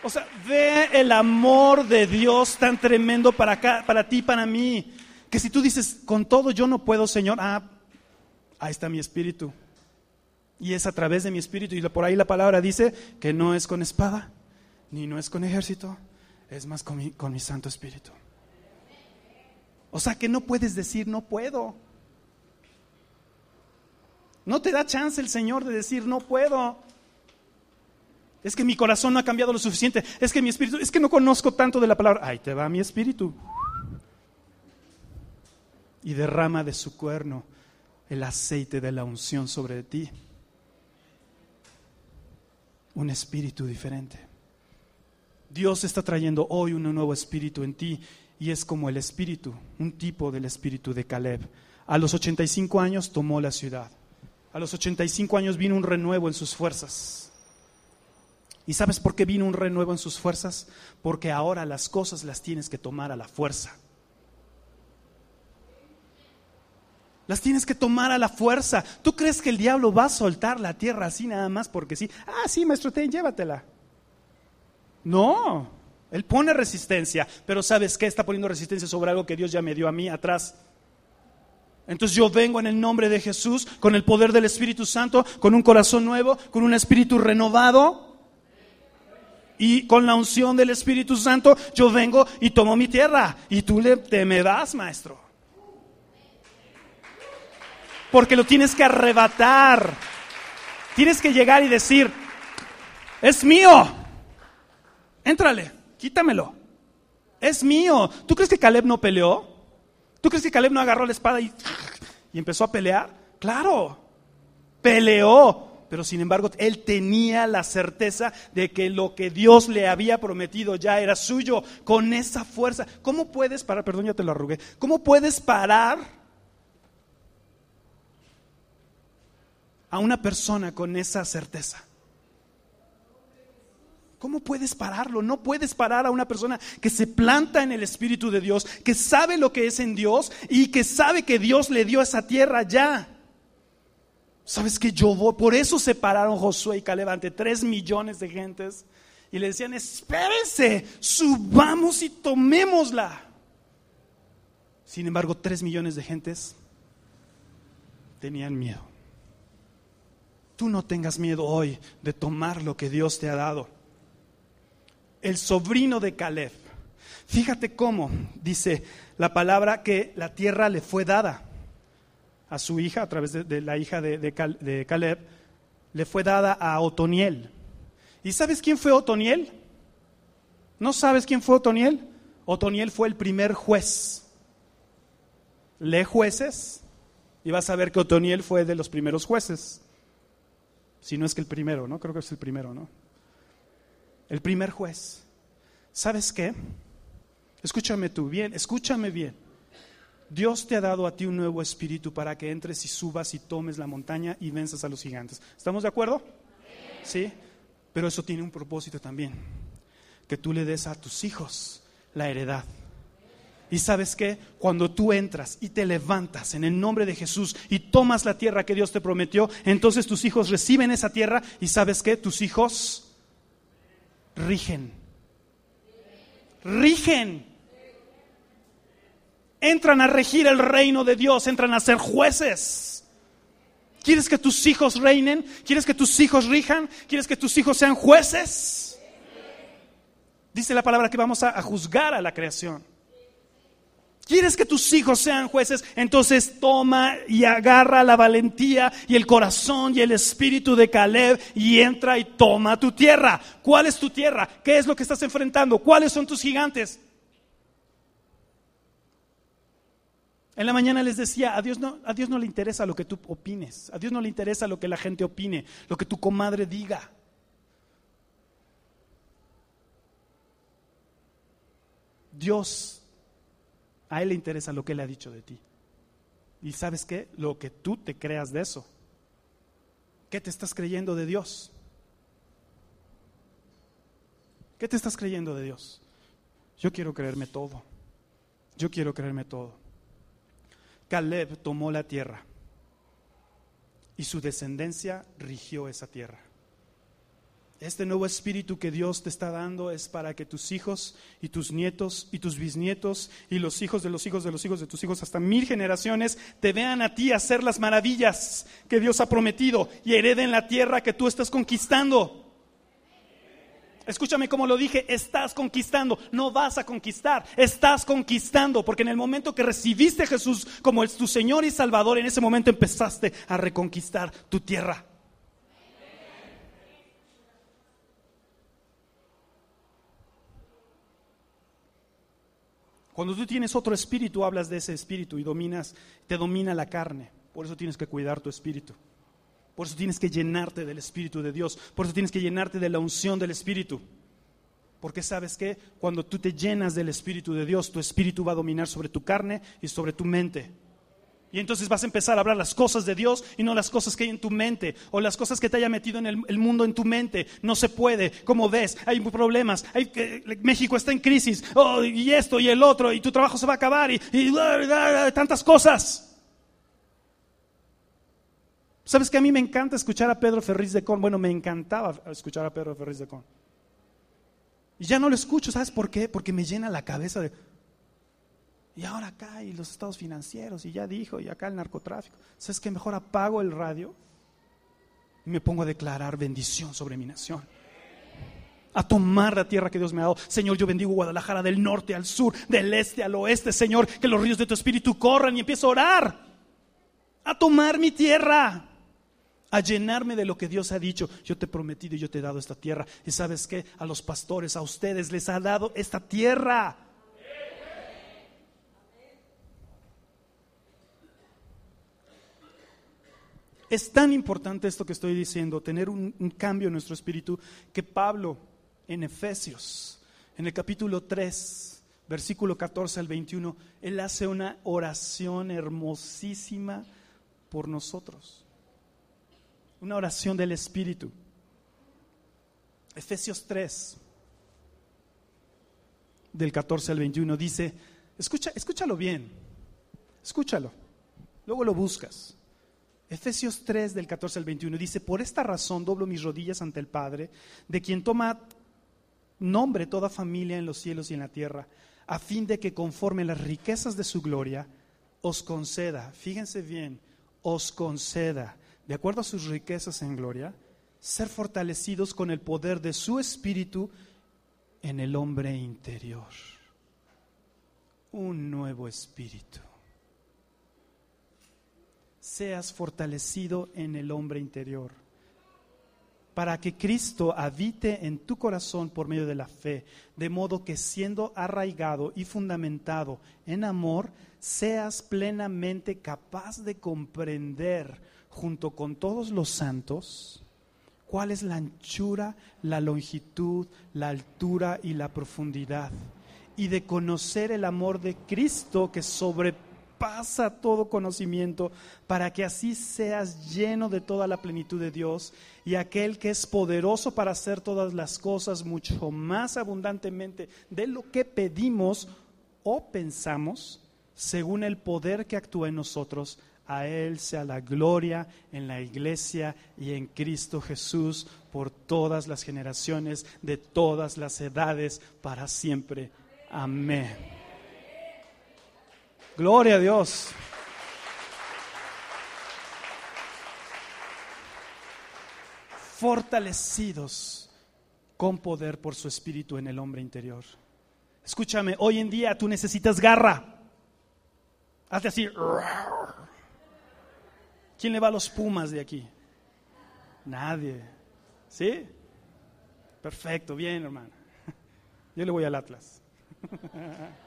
O sea, ve el amor de Dios tan tremendo para, acá, para ti, para mí, que si tú dices, con todo yo no puedo, Señor, ah, ahí está mi espíritu. Y es a través de mi espíritu. Y por ahí la palabra dice que no es con espada, ni no es con ejército, es más con con mi Santo Espíritu. O sea que no puedes decir no puedo. No te da chance el Señor de decir no puedo. Es que mi corazón no ha cambiado lo suficiente. Es que mi espíritu, es que no conozco tanto de la palabra. Ahí te va mi espíritu. Y derrama de su cuerno el aceite de la unción sobre ti. Un espíritu diferente. Dios está trayendo hoy un nuevo espíritu en ti y es como el espíritu, un tipo del espíritu de Caleb. A los 85 años tomó la ciudad. A los 85 años vino un renuevo en sus fuerzas. ¿Y sabes por qué vino un renuevo en sus fuerzas? Porque ahora las cosas las tienes que tomar a la fuerza. Las tienes que tomar a la fuerza. ¿Tú crees que el diablo va a soltar la tierra así nada más porque sí? Ah, sí, maestro, ten, llévatela. No, él pone resistencia, pero ¿sabes qué? Está poniendo resistencia sobre algo que Dios ya me dio a mí atrás. Entonces yo vengo en el nombre de Jesús, con el poder del Espíritu Santo, con un corazón nuevo, con un espíritu renovado. Y con la unción del Espíritu Santo, yo vengo y tomo mi tierra. Y tú le, te me das, maestro. Porque lo tienes que arrebatar. Tienes que llegar y decir, es mío. Éntrale quítamelo. Es mío. ¿Tú crees que Caleb no peleó? ¿Tú crees que Caleb no agarró la espada y, y empezó a pelear? Claro, peleó. Pero sin embargo, él tenía la certeza de que lo que Dios le había prometido ya era suyo, con esa fuerza. ¿Cómo puedes parar? Perdón, ya te lo arrugué. ¿Cómo puedes parar a una persona con esa certeza? ¿Cómo puedes pararlo? No puedes parar a una persona que se planta en el Espíritu de Dios, que sabe lo que es en Dios y que sabe que Dios le dio esa tierra ya. ¿Sabes que yo voy? Por eso separaron Josué y Caleb ante tres millones de gentes y le decían, espérense, subamos y tomémosla. Sin embargo, tres millones de gentes tenían miedo. Tú no tengas miedo hoy de tomar lo que Dios te ha dado el sobrino de Caleb. Fíjate cómo dice la palabra que la tierra le fue dada a su hija, a través de, la hija de, Caleb, le fue dada a Otoniel. ¿Y sabes quién fue Otoniel? ¿No sabes quién fue Otoniel? Otoniel fue el primer juez. Lee jueces y vas a ver que Otoniel fue de los primeros jueces. Si no es que el primero, ¿no? Creo que es el primero, ¿no? el primer juez. ¿Sabes qué? Escúchame tú bien, escúchame bien. Dios te ha dado a ti un nuevo espíritu para que entres y subas y tomes la montaña y venzas a los gigantes. ¿Estamos de acuerdo? Sí. Pero eso tiene un propósito también, que tú le des a tus hijos la heredad. Y sabes qué, cuando tú entras y te levantas en el nombre de Jesús y tomas la tierra que Dios te prometió, entonces tus hijos reciben esa tierra y sabes qué, tus hijos rigen. Rigen. Entran a regir el reino de Dios, entran a ser jueces. ¿Quieres que tus hijos reinen? ¿Quieres que tus hijos rijan? ¿Quieres que tus hijos sean jueces? Dice la palabra que vamos a, juzgar a la creación. ¿Quieres que tus hijos sean jueces? Entonces toma y agarra la valentía y el corazón y el espíritu de Caleb y entra y toma tu tierra. ¿Cuál es tu tierra? ¿Qué es lo que estás enfrentando? ¿Cuáles son tus gigantes? En la mañana les decía, a Dios, no, a Dios no le interesa lo que tú opines, a Dios no le interesa lo que la gente opine, lo que tu comadre diga. Dios a Él le interesa lo que Él ha dicho de ti. Y sabes qué? Lo que tú te creas de eso. ¿Qué te estás creyendo de Dios? ¿Qué te estás creyendo de Dios? Yo quiero creerme todo. Yo quiero creerme todo. Caleb tomó la tierra y su descendencia rigió esa tierra. Este nuevo espíritu que Dios te está dando es para que tus hijos y tus nietos y tus bisnietos y los hijos de los hijos de los hijos de tus hijos hasta mil generaciones te vean a ti hacer las maravillas que Dios ha prometido y hereden la tierra que tú estás conquistando. Escúchame como lo dije, estás conquistando, no vas a conquistar, estás conquistando, porque en el momento que recibiste a Jesús como tu Señor y Salvador, en ese momento empezaste a reconquistar tu tierra. Cuando tú tienes otro espíritu, hablas de ese espíritu y dominas, te domina la carne. Por eso tienes que cuidar tu espíritu. Por eso tienes que llenarte del espíritu de Dios. Por eso tienes que llenarte de la unción del espíritu. Porque sabes que cuando tú te llenas del espíritu de Dios, tu espíritu va a dominar sobre tu carne y sobre tu mente. Y entonces vas a empezar a hablar las cosas de Dios y no las cosas que hay en tu mente o las cosas que te haya metido en el, mundo en tu mente. No se puede, como ves, hay problemas, hay, México está en crisis, oh, y esto y el otro, y tu trabajo se va a acabar, y, tantas cosas. ¿Sabes que a mí me encanta escuchar a Pedro Ferriz de Con? Bueno, me encantaba escuchar a Pedro Ferriz de Con. Y ya no lo escucho, ¿sabes por qué? Porque me llena la cabeza de y ahora acá y los estados financieros, y ya dijo, y acá el narcotráfico. ¿Sabes que mejor apago el radio y me pongo a declarar bendición sobre mi nación? A tomar la tierra que Dios me ha dado. Señor, yo bendigo Guadalajara del norte al sur, del este al oeste, Señor, que los ríos de tu espíritu corran y empiezo a orar. A tomar mi tierra a llenarme de lo que Dios ha dicho. Yo te he prometido y yo te he dado esta tierra. Y sabes que a los pastores, a ustedes les ha dado esta tierra. Es tan importante esto que estoy diciendo, tener un, cambio en nuestro espíritu, que Pablo en Efesios, en el capítulo 3, versículo 14 al 21, él hace una oración hermosísima por nosotros. Una oración del Espíritu. Efesios 3, del 14 al 21, dice, escucha, escúchalo bien, escúchalo, luego lo buscas. Efesios 3 del 14 al 21 dice, por esta razón doblo mis rodillas ante el Padre, de quien toma nombre toda familia en los cielos y en la tierra, a fin de que conforme las riquezas de su gloria, os conceda, fíjense bien, os conceda, de acuerdo a sus riquezas en gloria, ser fortalecidos con el poder de su espíritu en el hombre interior. Un nuevo espíritu seas fortalecido en el hombre interior, para que Cristo habite en tu corazón por medio de la fe, de modo que siendo arraigado y fundamentado en amor, seas plenamente capaz de comprender junto con todos los santos cuál es la anchura, la longitud, la altura y la profundidad, y de conocer el amor de Cristo que sobre pasa todo conocimiento, para que así seas lleno de toda la plenitud de Dios y aquel que es poderoso para hacer todas las cosas mucho más abundantemente de lo que pedimos o pensamos, según el poder que actúa en nosotros. A Él sea la gloria en la iglesia y en Cristo Jesús por todas las generaciones, de todas las edades, para siempre. Amén. Gloria a Dios. Fortalecidos con poder por su espíritu en el hombre interior. Escúchame, hoy en día tú necesitas garra. Hazte así. ¿Quién le va a los Pumas de aquí? Nadie. ¿Sí? Perfecto, bien, hermano. Yo le voy al Atlas.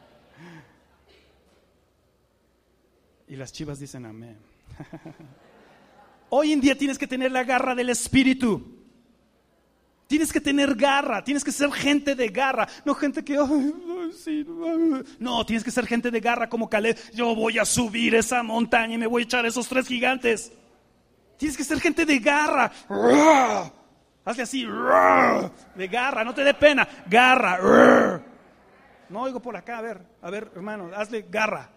Y las chivas dicen amén. Hoy en día tienes que tener la garra del Espíritu. Tienes que tener garra, tienes que ser gente de garra, no gente que... no, tienes que ser gente de garra como Caleb. Yo voy a subir esa montaña y me voy a echar esos tres gigantes. Tienes que ser gente de garra. Hazle así, de garra, no te dé pena, garra. No oigo por acá, a ver, a ver, hermano, hazle garra.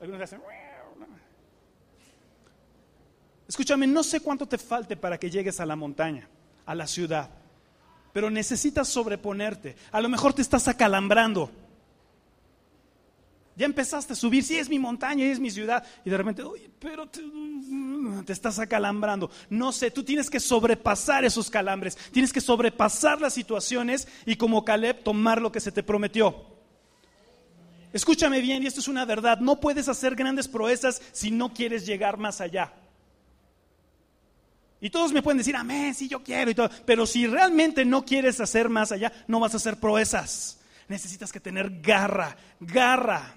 Algunos hacen. Escúchame, no sé cuánto te falte para que llegues a la montaña, a la ciudad, pero necesitas sobreponerte. A lo mejor te estás acalambrando. Ya empezaste a subir, sí es mi montaña, es mi ciudad, y de repente, uy, pero te, estás acalambrando. No sé, tú tienes que sobrepasar esos calambres, tienes que sobrepasar las situaciones y como Caleb tomar lo que se te prometió. Escúchame bien, y esto es una verdad, no puedes hacer grandes proezas si no quieres llegar más allá. Y todos me pueden decir, amén, sí, yo quiero y todo, pero si realmente no quieres hacer más allá, no vas a hacer proezas. Necesitas que tener garra, garra.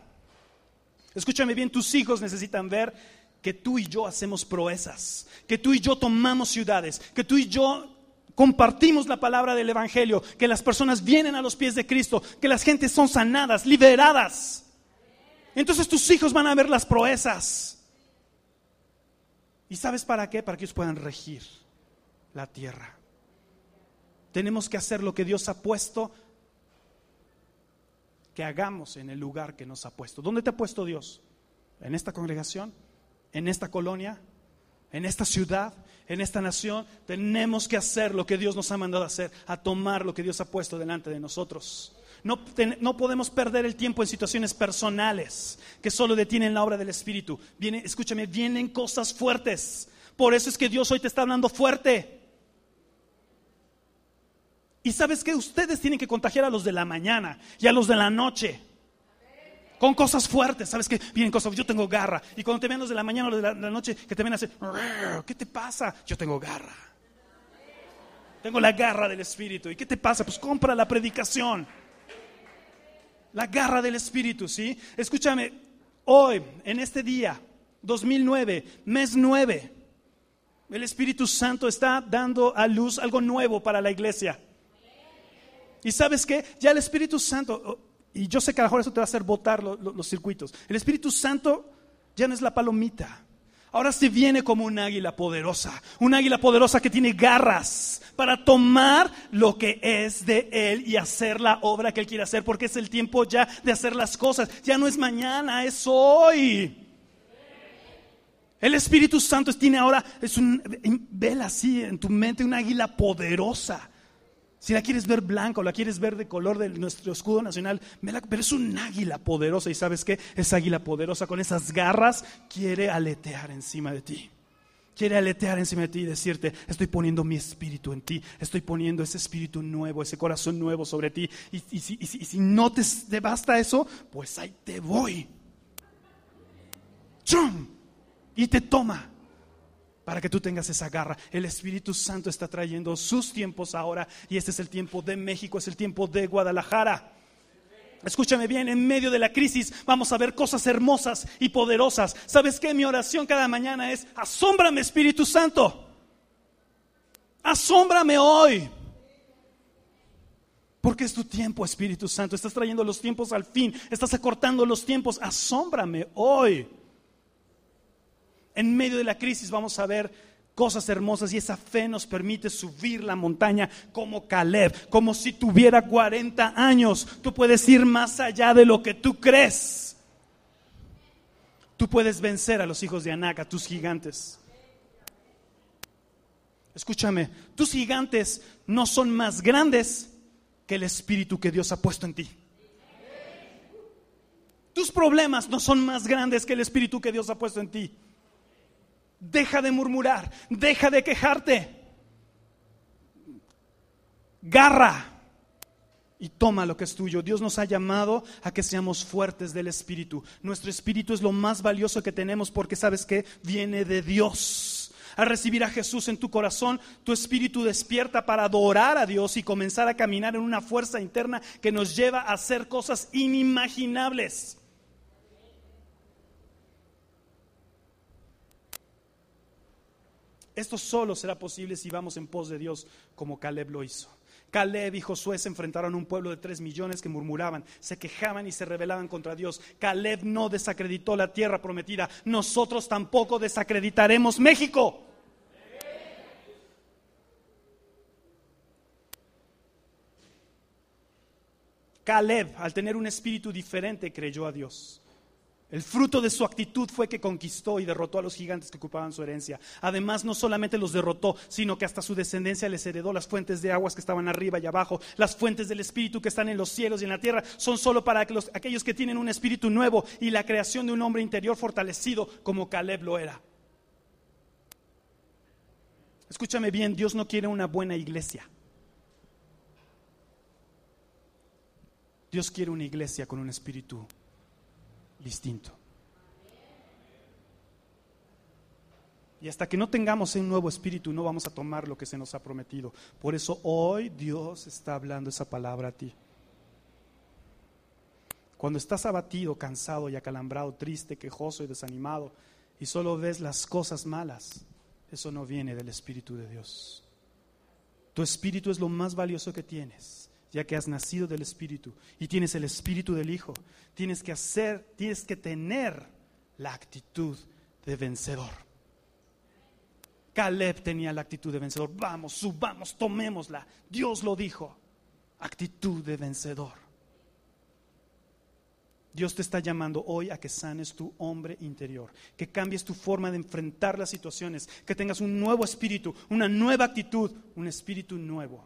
Escúchame bien, tus hijos necesitan ver que tú y yo hacemos proezas, que tú y yo tomamos ciudades, que tú y yo compartimos la palabra del Evangelio, que las personas vienen a los pies de Cristo, que las gentes son sanadas, liberadas. Entonces tus hijos van a ver las proezas. ¿Y sabes para qué? Para que ellos puedan regir la tierra. Tenemos que hacer lo que Dios ha puesto que hagamos en el lugar que nos ha puesto. ¿Dónde te ha puesto Dios? ¿En esta congregación? ¿En esta colonia? ¿En esta ciudad? ¿En esta nación? Tenemos que hacer lo que Dios nos ha mandado a hacer, a tomar lo que Dios ha puesto delante de nosotros. No, no, podemos perder el tiempo en situaciones personales que solo detienen la obra del Espíritu. Viene, escúchame, vienen cosas fuertes. Por eso es que Dios hoy te está hablando fuerte. Y sabes que ustedes tienen que contagiar a los de la mañana y a los de la noche. Con cosas fuertes, ¿sabes que Vienen cosas, yo tengo garra. Y cuando te vean los de la mañana o los de la, noche, que te ven a ¿qué te pasa? Yo tengo garra. Tengo la garra del Espíritu. ¿Y qué te pasa? Pues compra la predicación. La garra del Espíritu, ¿sí? Escúchame, hoy, en este día, 2009, mes 9, el Espíritu Santo está dando a luz algo nuevo para la iglesia. Y sabes qué? Ya el Espíritu Santo, oh, y yo sé que a lo mejor eso te va a hacer botar los circuitos, el Espíritu Santo ya no es la palomita. Ahora se viene como un águila poderosa, un águila poderosa que tiene garras para tomar lo que es de Él y hacer la obra que Él quiere hacer, porque es el tiempo ya de hacer las cosas. Ya no es mañana, es hoy. El Espíritu Santo tiene ahora, es un, vela así en tu mente, un águila poderosa si la quieres ver blanca o la quieres ver de color de nuestro escudo nacional, pero es un águila poderosa. ¿Y sabes qué? Esa águila poderosa con esas garras quiere aletear encima de ti. Quiere aletear encima de ti y decirte, estoy poniendo mi espíritu en ti, estoy poniendo ese espíritu nuevo, ese corazón nuevo sobre ti. Y, si, no te, te, basta eso, pues ahí te voy. ¡Chum! Y te toma para que tú tengas esa garra. El Espíritu Santo está trayendo sus tiempos ahora y este es el tiempo de México, es el tiempo de Guadalajara. Escúchame bien, en medio de la crisis vamos a ver cosas hermosas y poderosas. ¿Sabes qué? Mi oración cada mañana es, asómbrame Espíritu Santo. Asómbrame hoy. Porque es tu tiempo, Espíritu Santo. Estás trayendo los tiempos al fin. Estás acortando los tiempos. Asómbrame hoy en medio de la crisis vamos a ver cosas hermosas y esa fe nos permite subir la montaña como Caleb, como si tuviera 40 años. Tú puedes ir más allá de lo que tú crees. Tú puedes vencer a los hijos de Anac, a tus gigantes. Escúchame, tus gigantes no son más grandes que el espíritu que Dios ha puesto en ti. Tus problemas no son más grandes que el espíritu que Dios ha puesto en ti. Deja de murmurar, deja de quejarte. Garra y toma lo que es tuyo. Dios nos ha llamado a que seamos fuertes del Espíritu. Nuestro Espíritu es lo más valioso que tenemos porque sabes que viene de Dios. Al recibir a Jesús en tu corazón, tu espíritu despierta para adorar a Dios y comenzar a caminar en una fuerza interna que nos lleva a hacer cosas inimaginables. Esto solo será posible si vamos en pos de Dios como Caleb lo hizo. Caleb y Josué se enfrentaron a un pueblo de tres millones que murmuraban, se quejaban y se rebelaban contra Dios. Caleb no desacreditó la tierra prometida. Nosotros tampoco desacreditaremos México. Caleb, al tener un espíritu diferente, creyó a Dios. El fruto de su actitud fue que conquistó y derrotó a los gigantes que ocupaban su herencia. Además, no solamente los derrotó, sino que hasta su descendencia les heredó las fuentes de aguas que estaban arriba y abajo. Las fuentes del Espíritu que están en los cielos y en la tierra son solo para aquellos que tienen un espíritu nuevo y la creación de un hombre interior fortalecido como Caleb lo era. Escúchame bien, Dios no quiere una buena iglesia. Dios quiere una iglesia con un espíritu distinto. Y hasta que no tengamos un nuevo espíritu no vamos a tomar lo que se nos ha prometido. Por eso hoy Dios está hablando esa palabra a ti. Cuando estás abatido, cansado y acalambrado, triste, quejoso y desanimado, y solo ves las cosas malas, eso no viene del Espíritu de Dios. Tu espíritu es lo más valioso que tienes ya que has nacido del Espíritu y tienes el Espíritu del Hijo, tienes que hacer, tienes que tener la actitud de vencedor. Caleb tenía la actitud de vencedor. Vamos, subamos, tomémosla. Dios lo dijo. Actitud de vencedor. Dios te está llamando hoy a que sanes tu hombre interior, que cambies tu forma de enfrentar las situaciones, que tengas un nuevo espíritu, una nueva actitud, un espíritu nuevo.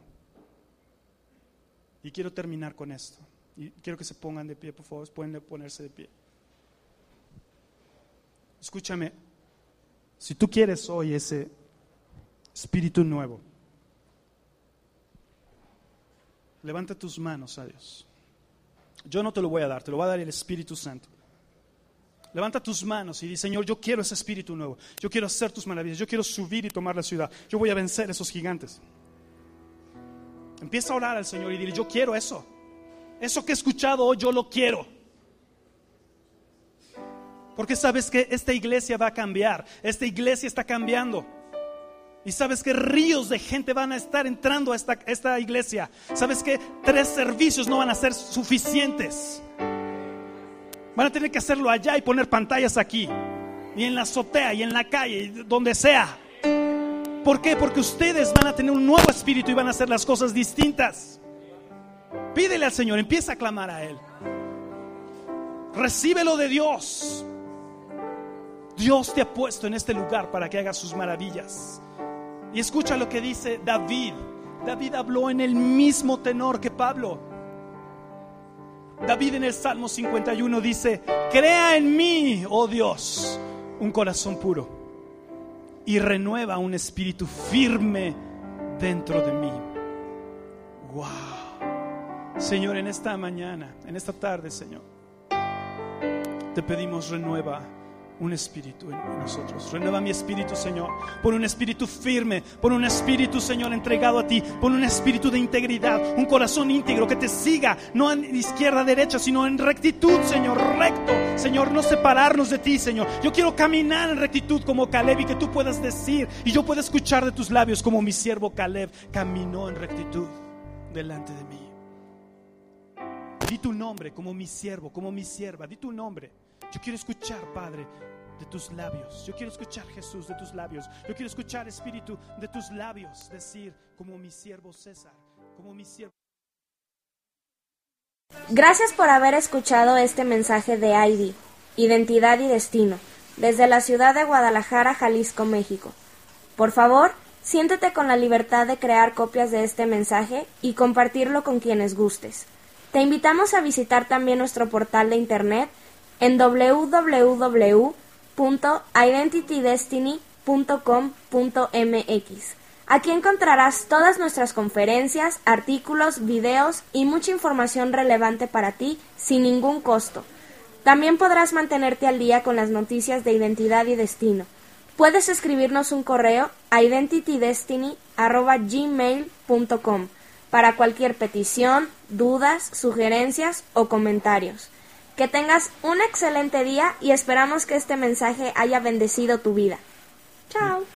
Y quiero terminar con esto. Y quiero que se pongan de pie, por favor, pueden ponerse de pie. Escúchame, si tú quieres hoy ese espíritu nuevo, levanta tus manos a Dios. Yo no te lo voy a dar, te lo va a dar el Espíritu Santo. Levanta tus manos y di, Señor, yo quiero ese espíritu nuevo. Yo quiero hacer tus maravillas. Yo quiero subir y tomar la ciudad. Yo voy a vencer esos gigantes. Empieza a orar al Señor y dile, yo quiero eso. Eso que he escuchado hoy, yo lo quiero. Porque sabes que esta iglesia va a cambiar. Esta iglesia está cambiando. Y sabes que ríos de gente van a estar entrando a esta, esta iglesia. Sabes que tres servicios no van a ser suficientes. Van a tener que hacerlo allá y poner pantallas aquí. Y en la azotea y en la calle, donde sea. ¿Por qué? Porque ustedes van a tener un nuevo espíritu y van a hacer las cosas distintas. Pídele al Señor, empieza a clamar a Él. Recíbelo de Dios. Dios te ha puesto en este lugar para que hagas sus maravillas. Y escucha lo que dice David. David habló en el mismo tenor que Pablo. David en el Salmo 51 dice, crea en mí, oh Dios, un corazón puro y renueva un espíritu firme dentro de mí. Wow. Señor, en esta mañana, en esta tarde, Señor, te pedimos renueva un espíritu en nosotros. Renueva mi espíritu, Señor. Pon un espíritu firme, pon un espíritu, Señor, entregado a ti. Pon un espíritu de integridad, un corazón íntegro que te siga, no en izquierda, derecha, sino en rectitud, Señor, recto. Señor, no separarnos de ti, Señor. Yo quiero caminar en rectitud como Caleb y que tú puedas decir y yo pueda escuchar de tus labios como mi siervo Caleb caminó en rectitud delante de mí. Di tu nombre como mi siervo, como mi sierva. Di tu nombre. Yo quiero escuchar, Padre, de tus labios. Yo quiero escuchar, Jesús, de tus labios. Yo quiero escuchar, Espíritu, de tus labios. Decir, como mi siervo César, como mi siervo. Gracias por haber escuchado este mensaje de ID, Identidad y Destino, desde la ciudad de Guadalajara, Jalisco, México. Por favor, siéntete con la libertad de crear copias de este mensaje y compartirlo con quienes gustes. Te invitamos a visitar también nuestro portal de internet en www.identitydestiny.com.mx. Aquí encontrarás todas nuestras conferencias, artículos, videos y mucha información relevante para ti sin ningún costo. También podrás mantenerte al día con las noticias de identidad y destino. Puedes escribirnos un correo a identitydestiny.gmail.com para cualquier petición, dudas, sugerencias o comentarios. Que tengas un excelente día y esperamos que este mensaje haya bendecido tu vida. Chao.